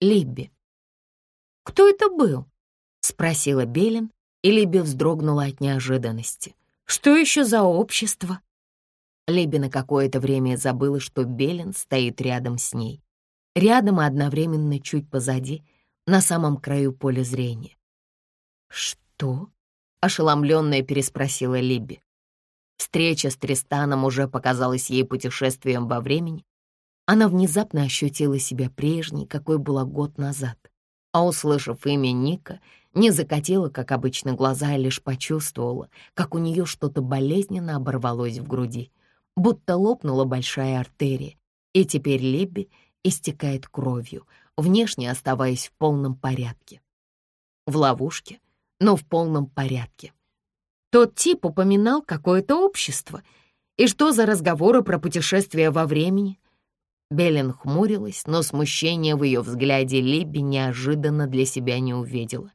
Либби. «Кто это был?» — спросила Белин, и Либби вздрогнула от неожиданности. «Что еще за общество?» Либби на какое-то время забыла, что Белин стоит рядом с ней. Рядом и одновременно чуть позади, на самом краю поля зрения. «Что?» — ошеломленная переспросила Либби. Встреча с Тристаном уже показалась ей путешествием во времени. Она внезапно ощутила себя прежней, какой была год назад. А услышав имя Ника, не закатила, как обычно, глаза, а лишь почувствовала, как у нее что-то болезненно оборвалось в груди, будто лопнула большая артерия, и теперь Либби истекает кровью, внешне оставаясь в полном порядке. В ловушке, но в полном порядке. Тот тип упоминал какое-то общество. И что за разговоры про путешествия во времени? Беллин хмурилась, но смущение в ее взгляде Либби неожиданно для себя не увидела.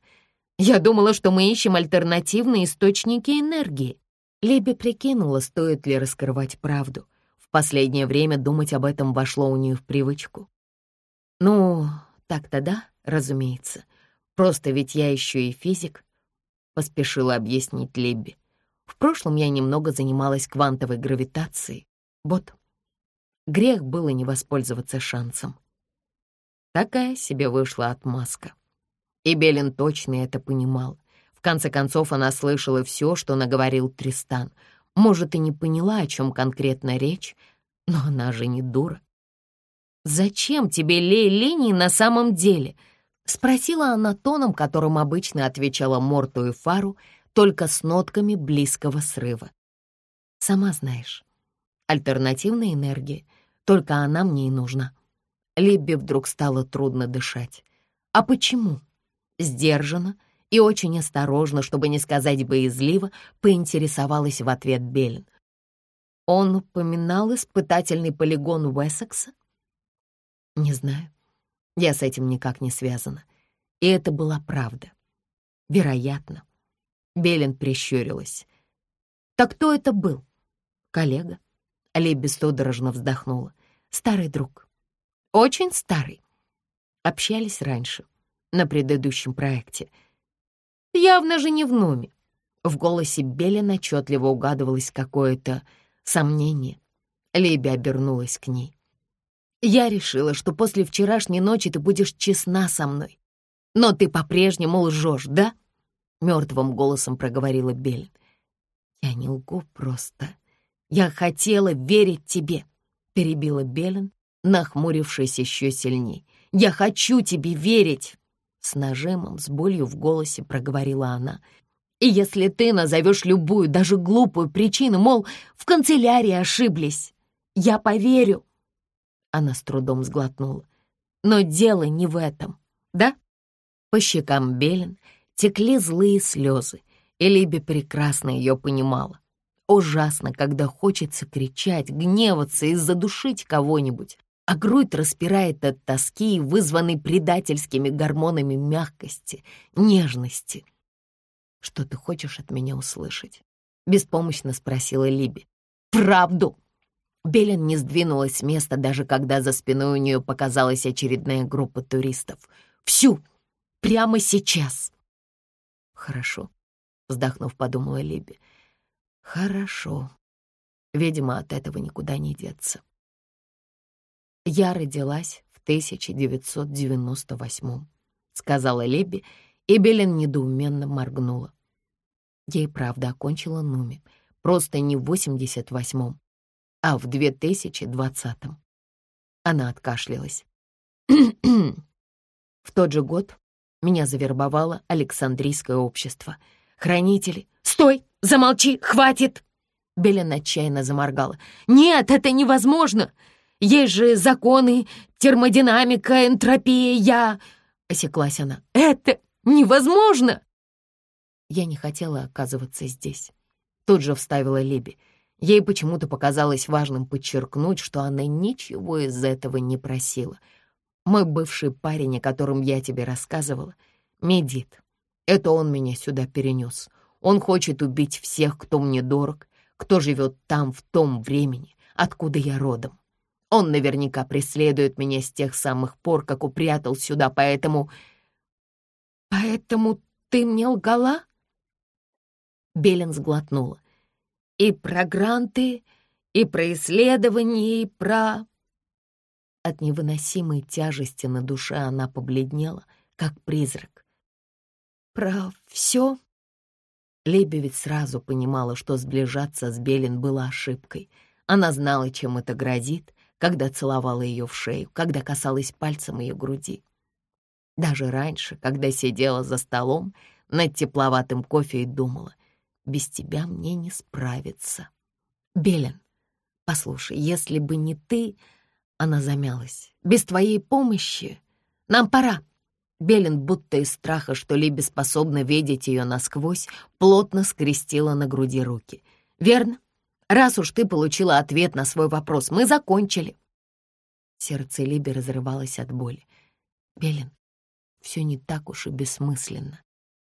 «Я думала, что мы ищем альтернативные источники энергии». Либби прикинула, стоит ли раскрывать правду. В последнее время думать об этом вошло у нее в привычку. «Ну, так-то да, разумеется. Просто ведь я еще и физик, поспешила объяснить Либби. В прошлом я немного занималась квантовой гравитацией. Вот. Грех было не воспользоваться шансом. Такая себе вышла отмазка. И Белин точно это понимал. В конце концов, она слышала все, что наговорил Тристан. Может, и не поняла, о чем конкретно речь, но она же не дура. «Зачем тебе лей-линий на самом деле?» Спросила она тоном, которым обычно отвечала Морту и Фару, только с нотками близкого срыва. «Сама знаешь, альтернативная энергия, только она мне и нужна». Либби вдруг стало трудно дышать. «А почему?» Сдержанно и очень осторожно, чтобы не сказать боязливо, поинтересовалась в ответ Беллин. Он упоминал испытательный полигон Уэссекса? Не знаю. Я с этим никак не связана. И это была правда. Вероятно. Белин прищурилась. «Так кто это был?» «Коллега». Лебби судорожно вздохнула. «Старый друг. Очень старый. Общались раньше, на предыдущем проекте. Явно же не в Нуме». В голосе Белин отчетливо угадывалось какое-то сомнение. Леби обернулась к ней. Я решила, что после вчерашней ночи ты будешь честна со мной. Но ты по-прежнему лжешь, да?» Мертвым голосом проговорила Белль. «Я не лгу просто. Я хотела верить тебе», — перебила Беллин, нахмурившись еще сильней. «Я хочу тебе верить!» С нажимом, с болью в голосе проговорила она. «И если ты назовешь любую, даже глупую причину, мол, в канцелярии ошиблись, я поверю, она с трудом сглотнула. Но дело не в этом, да? По щекам Белин текли злые слезы, и Либи прекрасно ее понимала. Ужасно, когда хочется кричать, гневаться и задушить кого-нибудь, а грудь распирает от тоски, вызванной предательскими гормонами мягкости, нежности. «Что ты хочешь от меня услышать?» — беспомощно спросила Либи. «Правду!» Белен не сдвинулась с места, даже когда за спиной у нее показалась очередная группа туристов. «Всю! Прямо сейчас!» «Хорошо», — вздохнув, подумала Либи. «Хорошо. Видимо, от этого никуда не деться». «Я родилась в 1998-м», — сказала Либи, и Белен недоуменно моргнула. Ей правда окончила Нуми, просто не в 88-м, а в 2020-м. Она откашлялась. В тот же год меня завербовало Александрийское общество. Хранители... «Стой! Замолчи! Хватит!» Белен отчаянно заморгала. «Нет, это невозможно! Есть же законы, термодинамика, энтропия, я...» Осеклась она. «Это невозможно!» Я не хотела оказываться здесь. Тут же вставила Либи. Ей почему-то показалось важным подчеркнуть, что она ничего из этого не просила. Мой бывший парень, о котором я тебе рассказывала, медит. Это он меня сюда перенес. Он хочет убить всех, кто мне дорог, кто живет там в том времени, откуда я родом. Он наверняка преследует меня с тех самых пор, как упрятал сюда, поэтому... Поэтому ты мне лгала? Белин сглотнула. И про гранты, и про исследования, и про... От невыносимой тяжести на душе она побледнела, как призрак. «Про все?» Леби ведь сразу понимала, что сближаться с Белин было ошибкой. Она знала, чем это грозит, когда целовала ее в шею, когда касалась пальцем ее груди. Даже раньше, когда сидела за столом над тепловатым кофе и думала, без тебя мне не справиться. Белин, послушай, если бы не ты... Она замялась. Без твоей помощи нам пора. Белин, будто из страха, что Либи способна видеть ее насквозь, плотно скрестила на груди руки. «Верно? Раз уж ты получила ответ на свой вопрос, мы закончили». Сердце Либи разрывалось от боли. «Белин, все не так уж и бессмысленно.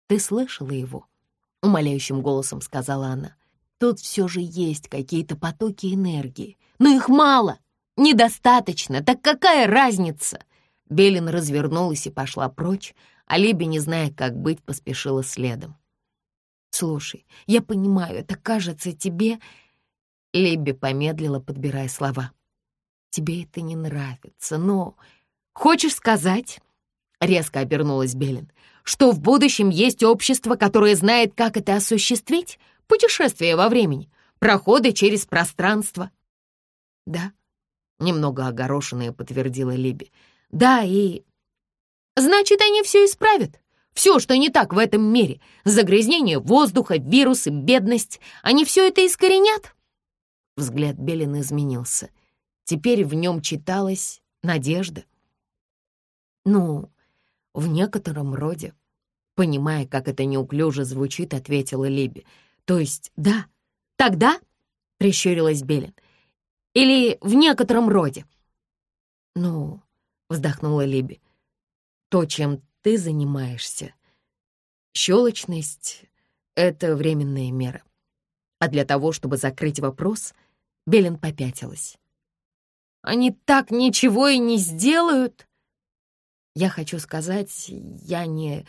Ты слышала его?» — умоляющим голосом сказала она. «Тут все же есть какие-то потоки энергии, но их мало, недостаточно, так какая разница?» Белин развернулась и пошла прочь, а Либи, не зная, как быть, поспешила следом. «Слушай, я понимаю, это кажется тебе...» Либи помедлила, подбирая слова. «Тебе это не нравится, но...» «Хочешь сказать...» — резко обернулась Белин, «что в будущем есть общество, которое знает, как это осуществить? Путешествие во времени, проходы через пространство». «Да», — немного огорошенная подтвердила Либи, — да, и... Значит, они все исправят. Все, что не так в этом мире. Загрязнение воздуха, вирусы, бедность. Они все это искоренят? Взгляд Белин изменился. Теперь в нем читалась надежда. Ну, в некотором роде. Понимая, как это неуклюже звучит, ответила Либи. То есть, да, тогда, прищурилась Белин. Или в некотором роде. Ну, вздохнула Либи. То, чем ты занимаешься, щелочность — это временная мера. А для того, чтобы закрыть вопрос, Белин попятилась. «Они так ничего и не сделают!» «Я хочу сказать, я не...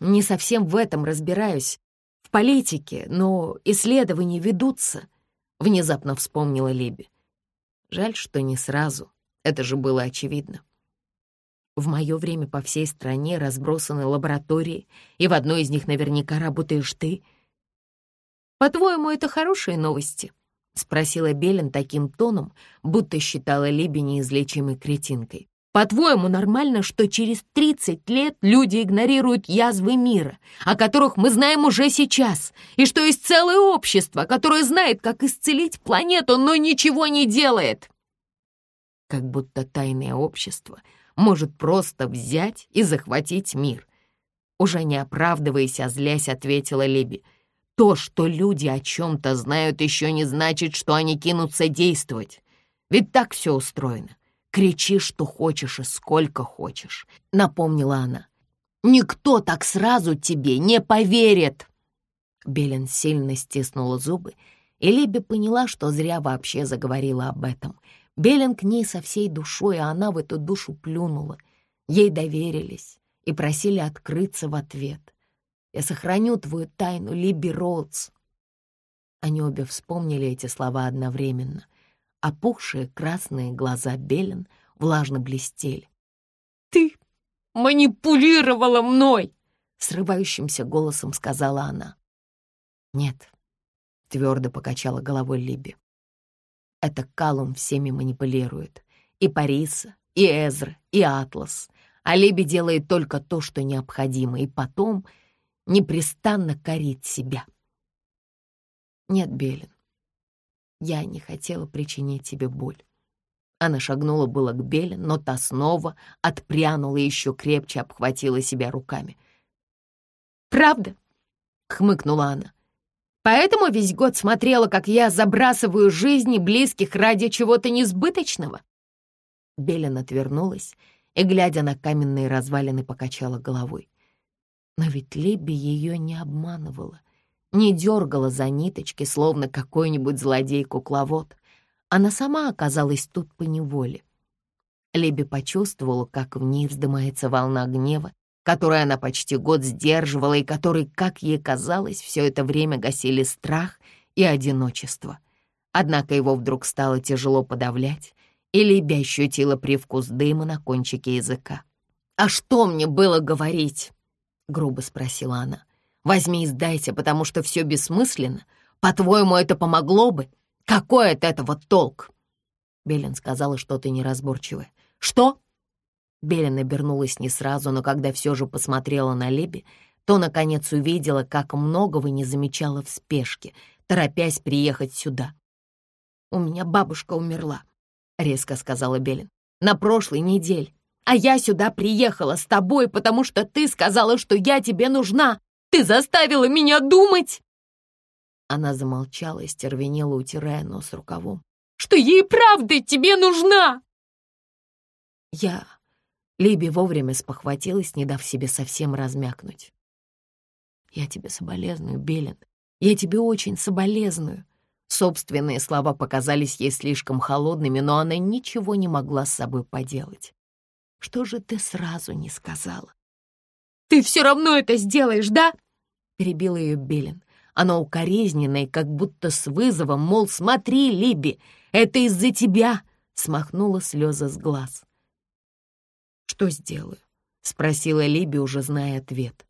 не совсем в этом разбираюсь, в политике, но исследования ведутся», — внезапно вспомнила Либи. Жаль, что не сразу. Это же было очевидно. В мое время по всей стране разбросаны лаборатории, и в одной из них наверняка работаешь ты. По-твоему, это хорошие новости? — спросила Белин таким тоном, будто считала Либи неизлечимой кретинкой. «По-твоему, нормально, что через 30 лет люди игнорируют язвы мира, о которых мы знаем уже сейчас, и что есть целое общество, которое знает, как исцелить планету, но ничего не делает?» Как будто тайное общество может просто взять и захватить мир. Уже не оправдываясь, а злясь, ответила Леби. То, что люди о чем-то знают, еще не значит, что они кинутся действовать. Ведь так все устроено. Кричи, что хочешь и сколько хочешь, напомнила она. Никто так сразу тебе не поверит. Белин сильно стиснула зубы, и Либи поняла, что зря вообще заговорила об этом — Белен к ней со всей душой, а она в эту душу плюнула. Ей доверились и просили открыться в ответ. «Я сохраню твою тайну, Либи Роудс». Они обе вспомнили эти слова одновременно. Опухшие красные глаза Белен влажно блестели. «Ты манипулировала мной!» — срывающимся голосом сказала она. «Нет», — твердо покачала головой Либи. Это Калум всеми манипулирует. И Париса, и Эзра, и Атлас. А Леби делает только то, что необходимо, и потом непрестанно корит себя. Нет, Белин, я не хотела причинить тебе боль. Она шагнула было к Белин, но та снова отпрянула и еще крепче обхватила себя руками. «Правда?» — хмыкнула она. Поэтому весь год смотрела, как я забрасываю жизни близких ради чего-то несбыточного?» Белин отвернулась и, глядя на каменные развалины, покачала головой. Но ведь Либи ее не обманывала, не дергала за ниточки, словно какой-нибудь злодей-кукловод. она сама оказалась тут по неволе. Леби почувствовала, как в ней вздымается волна гнева, которую она почти год сдерживала и который, как ей казалось, все это время гасили страх и одиночество. Однако его вдруг стало тяжело подавлять, и Либи ощутила привкус дыма на кончике языка. «А что мне было говорить?» — грубо спросила она. «Возьми и сдайся, потому что все бессмысленно. По-твоему, это помогло бы? Какой от этого толк?» Белин сказала что-то неразборчивое. «Что?» Белин обернулась не сразу, но когда все же посмотрела на Леби, то, наконец, увидела, как многого не замечала в спешке, торопясь приехать сюда. «У меня бабушка умерла», — резко сказала Белин. «На прошлой неделе. А я сюда приехала с тобой, потому что ты сказала, что я тебе нужна. Ты заставила меня думать!» Она замолчала и стервенела, утирая нос рукавом. «Что ей правда тебе нужна!» Я Либи вовремя спохватилась, не дав себе совсем размякнуть. «Я тебе соболезную, Белин. Я тебе очень соболезную». Собственные слова показались ей слишком холодными, но она ничего не могла с собой поделать. «Что же ты сразу не сказала?» «Ты все равно это сделаешь, да?» — перебила ее Белин. Она укоризненная, как будто с вызовом, мол, смотри, Либи, это из-за тебя, смахнула слезы с глаз. «Что сделаю?» — спросила Либи, уже зная ответ.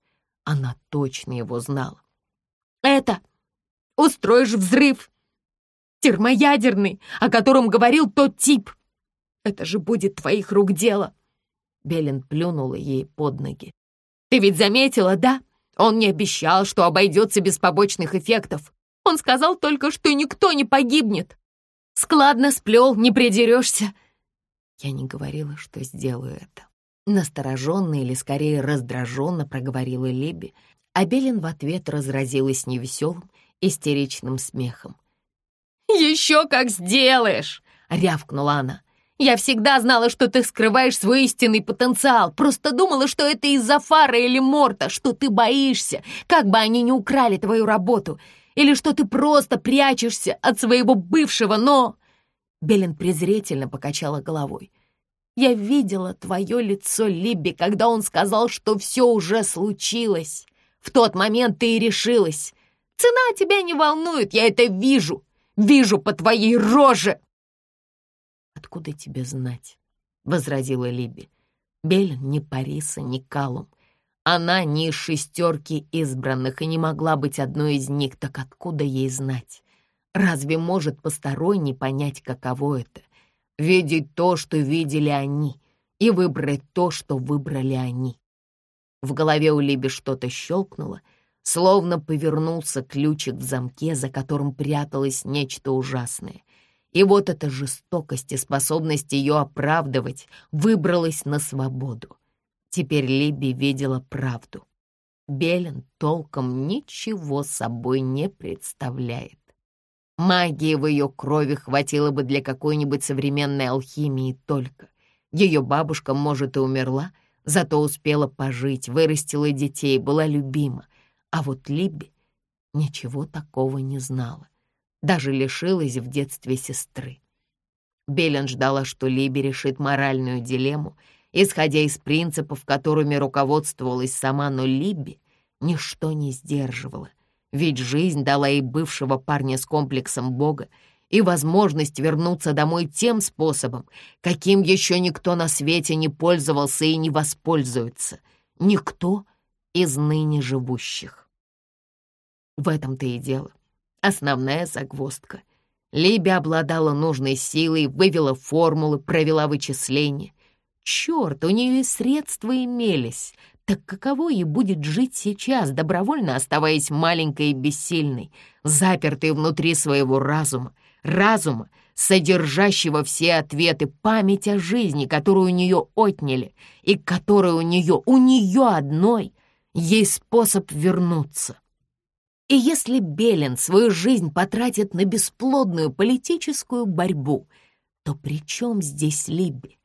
Она точно его знала. «Это! Устроишь взрыв! Термоядерный, о котором говорил тот тип! Это же будет твоих рук дело!» Белин плюнула ей под ноги. «Ты ведь заметила, да? Он не обещал, что обойдется без побочных эффектов. Он сказал только, что никто не погибнет. Складно сплел, не придерешься». Я не говорила, что сделаю это. Настороженно или скорее раздраженно проговорила Либи, а Белин в ответ разразилась невеселым, истеричным смехом. «Еще как сделаешь!» — рявкнула она. «Я всегда знала, что ты скрываешь свой истинный потенциал. Просто думала, что это из-за Фара или Морта, что ты боишься, как бы они не украли твою работу, или что ты просто прячешься от своего бывшего, но...» Белин презрительно покачала головой. Я видела твое лицо, Либби, когда он сказал, что все уже случилось. В тот момент ты и решилась. Цена тебя не волнует, я это вижу. Вижу по твоей роже. Откуда тебе знать? Возразила Либби. Белин не Париса, не Калум. Она не из шестерки избранных и не могла быть одной из них, так откуда ей знать? Разве может посторонний понять, каково это? Видеть то, что видели они, и выбрать то, что выбрали они. В голове у Либи что-то щелкнуло, словно повернулся ключик в замке, за которым пряталось нечто ужасное. И вот эта жестокость и способность ее оправдывать выбралась на свободу. Теперь Либи видела правду. Белен толком ничего собой не представляет. Магии в ее крови хватило бы для какой-нибудь современной алхимии только. Ее бабушка, может, и умерла, зато успела пожить, вырастила детей, была любима. А вот Либби ничего такого не знала. Даже лишилась в детстве сестры. Белен ждала, что Либи решит моральную дилемму, исходя из принципов, которыми руководствовалась сама, но Либби ничто не сдерживала. Ведь жизнь дала ей бывшего парня с комплексом Бога и возможность вернуться домой тем способом, каким еще никто на свете не пользовался и не воспользуется. Никто из ныне живущих. В этом-то и дело. Основная загвоздка. Либи обладала нужной силой, вывела формулы, провела вычисления. Черт, у нее и средства имелись, так каково ей будет жить сейчас, добровольно оставаясь маленькой и бессильной, запертой внутри своего разума, разума, содержащего все ответы, память о жизни, которую у нее отняли, и которая у нее, у нее одной, есть способ вернуться. И если Белин свою жизнь потратит на бесплодную политическую борьбу, то при чем здесь Либби?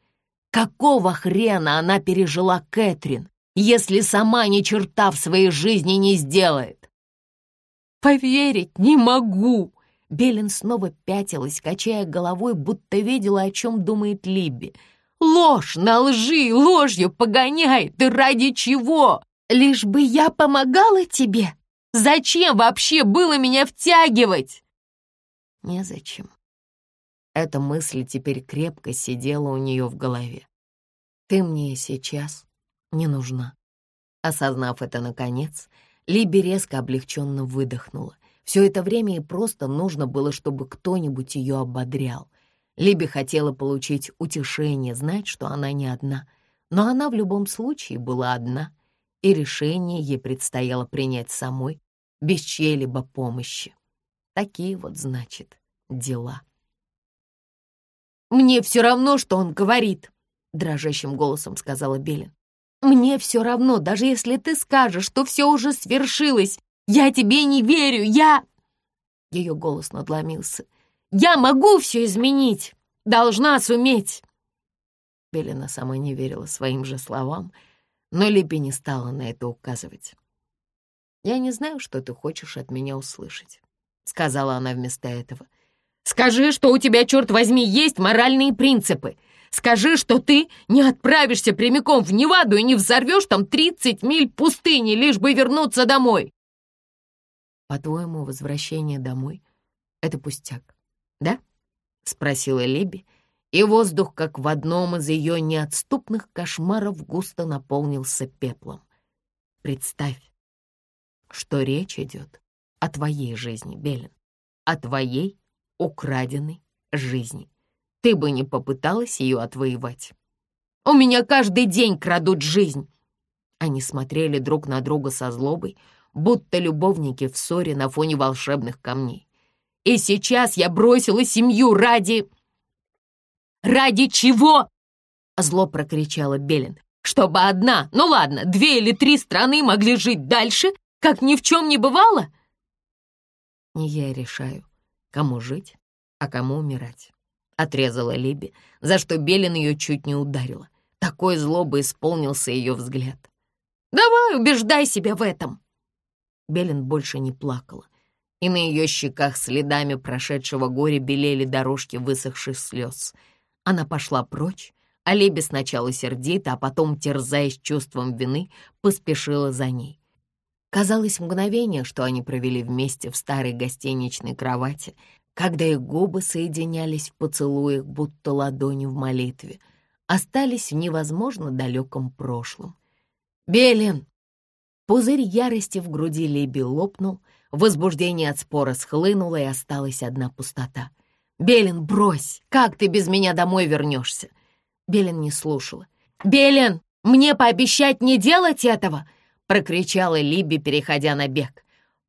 Какого хрена она пережила Кэтрин, если сама ни черта в своей жизни не сделает. «Поверить не могу!» — Белин снова пятилась, качая головой, будто видела, о чем думает Либби. «Ложь на лжи, ложью погоняет! Ты ради чего? Лишь бы я помогала тебе? Зачем вообще было меня втягивать?» Незачем. Эта мысль теперь крепко сидела у нее в голове. «Ты мне сейчас не нужна». Осознав это наконец, Либи резко облегченно выдохнула. Все это время ей просто нужно было, чтобы кто-нибудь ее ободрял. Либи хотела получить утешение, знать, что она не одна. Но она в любом случае была одна, и решение ей предстояло принять самой, без чьей-либо помощи. Такие вот, значит, дела. «Мне все равно, что он говорит», — дрожащим голосом сказала Белин. «Мне все равно, даже если ты скажешь, что все уже свершилось. Я тебе не верю, я...» Ее голос надломился. «Я могу все изменить! Должна суметь!» Белина сама не верила своим же словам, но Липи не стала на это указывать. «Я не знаю, что ты хочешь от меня услышать», — сказала она вместо этого. Скажи, что у тебя, черт возьми, есть моральные принципы. Скажи, что ты не отправишься прямиком в Неваду и не взорвешь там 30 миль пустыни, лишь бы вернуться домой. По-твоему, возвращение домой — это пустяк, да? — спросила Либи, и воздух, как в одном из ее неотступных кошмаров, густо наполнился пеплом. Представь, что речь идет о твоей жизни, Белин, о твоей украденной жизни. Ты бы не попыталась ее отвоевать. У меня каждый день крадут жизнь. Они смотрели друг на друга со злобой, будто любовники в ссоре на фоне волшебных камней. И сейчас я бросила семью ради... «Ради чего?» — зло прокричала Белин. «Чтобы одна, ну ладно, две или три страны могли жить дальше, как ни в чем не бывало?» «Не я решаю, кому жить, а кому умирать. Отрезала Либи, за что Белин ее чуть не ударила. Такой злобой исполнился ее взгляд. «Давай, убеждай себя в этом!» Белин больше не плакала, и на ее щеках следами прошедшего горя белели дорожки высохших слез. Она пошла прочь, а Либи сначала сердито, а потом, терзаясь чувством вины, поспешила за ней. Казалось мгновение, что они провели вместе в старой гостиничной кровати, когда их губы соединялись в поцелуях, будто ладони в молитве, остались в невозможно далеком прошлом. «Белин!» Пузырь ярости в груди Либи лопнул, возбуждение от спора схлынуло, и осталась одна пустота. «Белин, брось! Как ты без меня домой вернешься?» Белин не слушала. «Белин, мне пообещать не делать этого!» прокричала Либи, переходя на бег.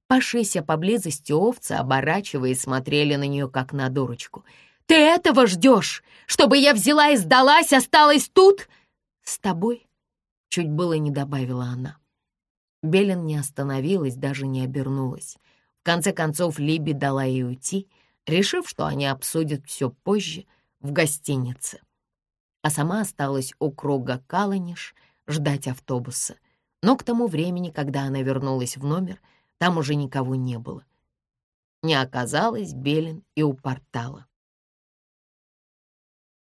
Пашися поблизости овцы, оборачиваясь, смотрели на нее, как на дурочку. «Ты этого ждешь? Чтобы я взяла и сдалась, осталась тут?» «С тобой?» — чуть было не добавила она. Белин не остановилась, даже не обернулась. В конце концов, Либи дала ей уйти, решив, что они обсудят все позже в гостинице. А сама осталась у круга Каланиш ждать автобуса. Но к тому времени, когда она вернулась в номер, там уже никого не было. Не оказалось Белин и у портала.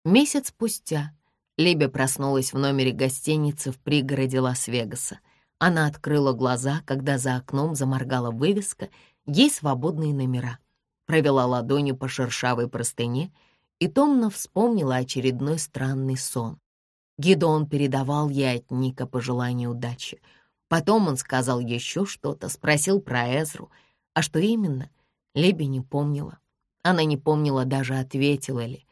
Месяц спустя Либи проснулась в номере гостиницы в пригороде Лас-Вегаса. Она открыла глаза, когда за окном заморгала вывеска «Ей свободные номера». Провела ладонью по шершавой простыне и томно вспомнила очередной странный сон. Гидон передавал ей от Ника пожелание удачи. Потом он сказал еще что-то, спросил про Эзру. А что именно, Леби не помнила. Она не помнила даже, ответила ли.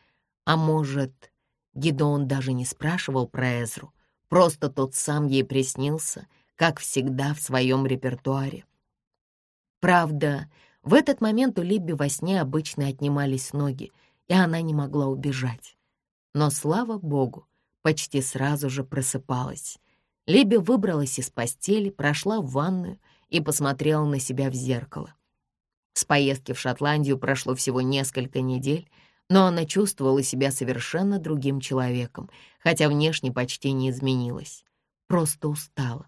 А может, Гидон даже не спрашивал про Эзру, просто тот сам ей приснился, как всегда в своем репертуаре. Правда, в этот момент у Либи во сне обычно отнимались ноги, и она не могла убежать. Но, слава богу, почти сразу же просыпалась. Либи выбралась из постели, прошла в ванную и посмотрела на себя в зеркало. С поездки в Шотландию прошло всего несколько недель, но она чувствовала себя совершенно другим человеком, хотя внешне почти не изменилась. Просто устала.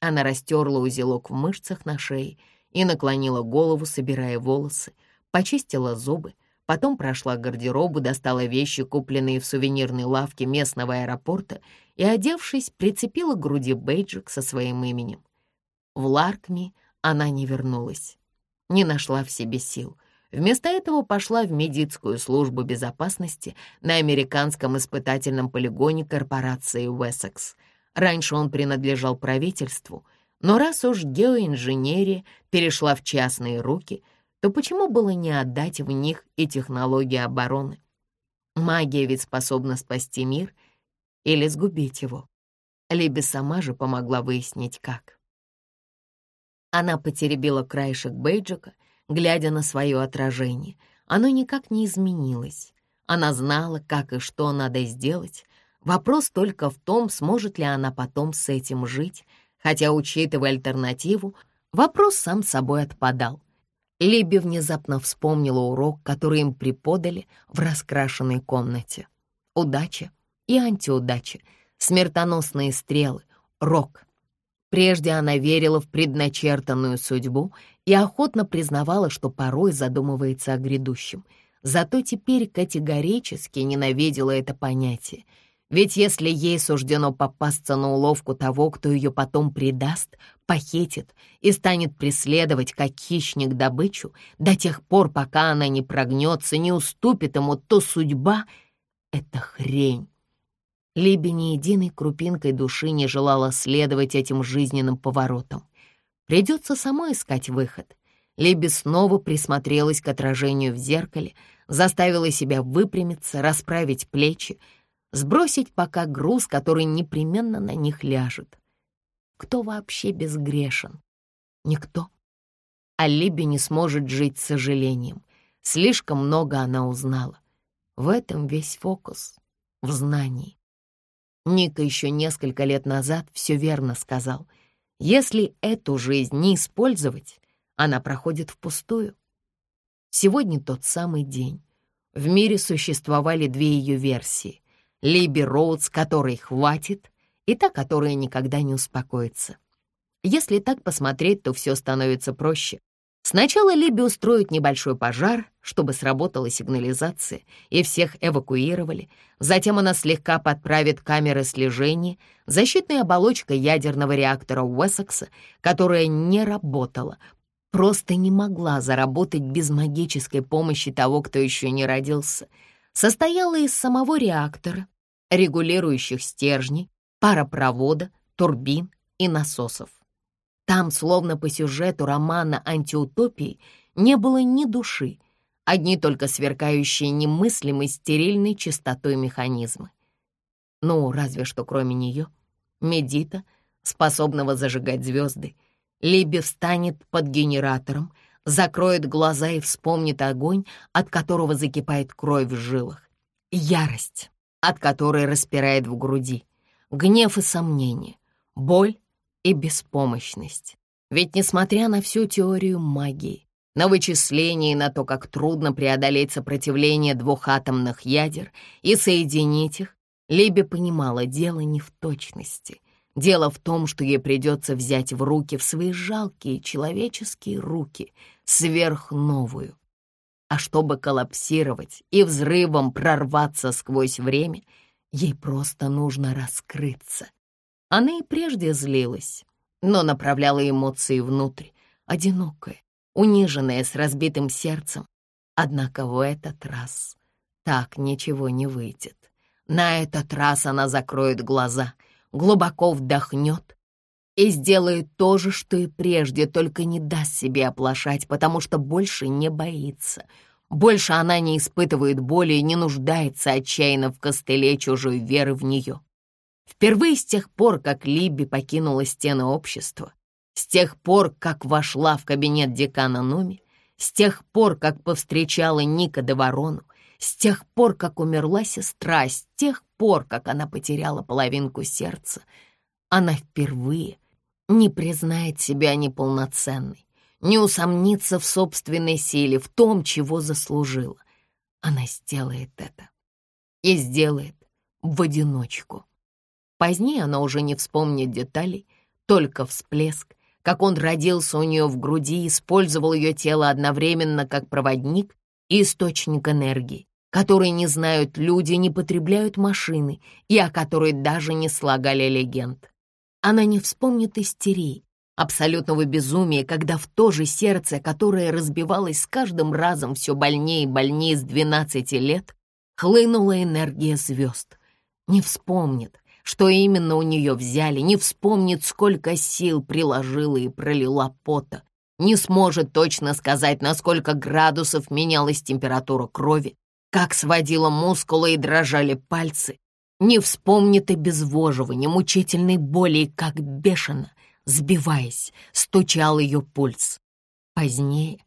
Она растерла узелок в мышцах на шее и наклонила голову, собирая волосы, почистила зубы, потом прошла к гардеробу, достала вещи, купленные в сувенирной лавке местного аэропорта, и, одевшись, прицепила к груди бейджик со своим именем. В Ларкми она не вернулась, не нашла в себе сил. Вместо этого пошла в медицинскую службу безопасности на американском испытательном полигоне корпорации Уэссекс. Раньше он принадлежал правительству, но раз уж геоинженерия перешла в частные руки, то почему было не отдать в них и технологии обороны? Магия ведь способна спасти мир или сгубить его. Либи сама же помогла выяснить, как. Она потеребила краешек бейджика глядя на свое отражение. Оно никак не изменилось. Она знала, как и что надо сделать. Вопрос только в том, сможет ли она потом с этим жить, хотя, учитывая альтернативу, вопрос сам собой отпадал. Либи внезапно вспомнила урок, который им преподали в раскрашенной комнате. Удача и антиудача, смертоносные стрелы, рок. Прежде она верила в предначертанную судьбу и охотно признавала, что порой задумывается о грядущем. Зато теперь категорически ненавидела это понятие. Ведь если ей суждено попасться на уловку того, кто ее потом предаст, похитит и станет преследовать как хищник добычу, до тех пор, пока она не прогнется, не уступит ему, то судьба — это хрень. Либи ни единой крупинкой души не желала следовать этим жизненным поворотам. Придется самой искать выход. Либи снова присмотрелась к отражению в зеркале, заставила себя выпрямиться, расправить плечи, сбросить пока груз, который непременно на них ляжет. Кто вообще безгрешен? Никто. А Либи не сможет жить с сожалением. Слишком много она узнала. В этом весь фокус, в знании. Ника еще несколько лет назад все верно сказал — если эту жизнь не использовать, она проходит впустую. Сегодня тот самый день. В мире существовали две ее версии. Либи Роудс, которой хватит, и та, которая никогда не успокоится. Если так посмотреть, то все становится проще. Сначала Либи устроит небольшой пожар, чтобы сработала сигнализация, и всех эвакуировали. Затем она слегка подправит камеры слежения, защитная оболочка ядерного реактора Уэссекса, которая не работала, просто не могла заработать без магической помощи того, кто еще не родился, состояла из самого реактора, регулирующих стержней, паропровода, турбин и насосов. Там, словно по сюжету романа «Антиутопии», не было ни души, одни только сверкающие немыслимой стерильной чистотой механизмы. Ну, разве что кроме нее, Медита, способного зажигать звезды, Либи встанет под генератором, закроет глаза и вспомнит огонь, от которого закипает кровь в жилах, ярость, от которой распирает в груди, гнев и сомнение, боль и беспомощность. Ведь несмотря на всю теорию магии, на вычисления и на то, как трудно преодолеть сопротивление двух атомных ядер и соединить их, Либи понимала, дело не в точности. Дело в том, что ей придется взять в руки, в свои жалкие человеческие руки, сверхновую. А чтобы коллапсировать и взрывом прорваться сквозь время, ей просто нужно раскрыться, она и прежде злилась, но направляла эмоции внутрь, одинокая, униженная, с разбитым сердцем. Однако в этот раз так ничего не выйдет. На этот раз она закроет глаза, глубоко вдохнет и сделает то же, что и прежде, только не даст себе оплошать, потому что больше не боится. Больше она не испытывает боли и не нуждается отчаянно в костыле чужой веры в нее. Впервые с тех пор, как Либби покинула стены общества, с тех пор, как вошла в кабинет декана Нуми, с тех пор, как повстречала Ника де Ворону, с тех пор, как умерла сестра, с тех пор, как она потеряла половинку сердца, она впервые не признает себя неполноценной, не усомнится в собственной силе, в том, чего заслужила. Она сделает это и сделает в одиночку. Позднее она уже не вспомнит деталей, только всплеск, как он родился у нее в груди, использовал ее тело одновременно как проводник и источник энергии, который не знают люди, не потребляют машины и о которой даже не слагали легенд. Она не вспомнит истерии, абсолютного безумия, когда в то же сердце, которое разбивалось с каждым разом все больнее и больнее с 12 лет, хлынула энергия звезд. Не вспомнит, что именно у нее взяли, не вспомнит, сколько сил приложила и пролила пота, не сможет точно сказать, на сколько градусов менялась температура крови, как сводила мускулы и дрожали пальцы, не вспомнит и безвоживания, мучительной боли, и как бешено, сбиваясь, стучал ее пульс. Позднее,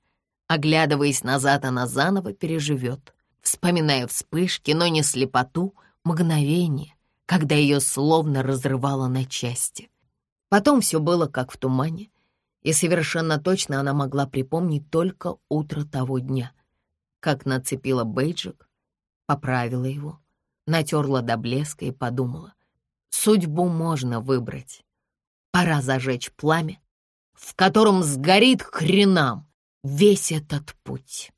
оглядываясь назад, она заново переживет, вспоминая вспышки, но не слепоту, мгновение, когда ее словно разрывало на части. Потом все было как в тумане, и совершенно точно она могла припомнить только утро того дня, как нацепила бейджик, поправила его, натерла до блеска и подумала, судьбу можно выбрать. Пора зажечь пламя, в котором сгорит хренам весь этот путь.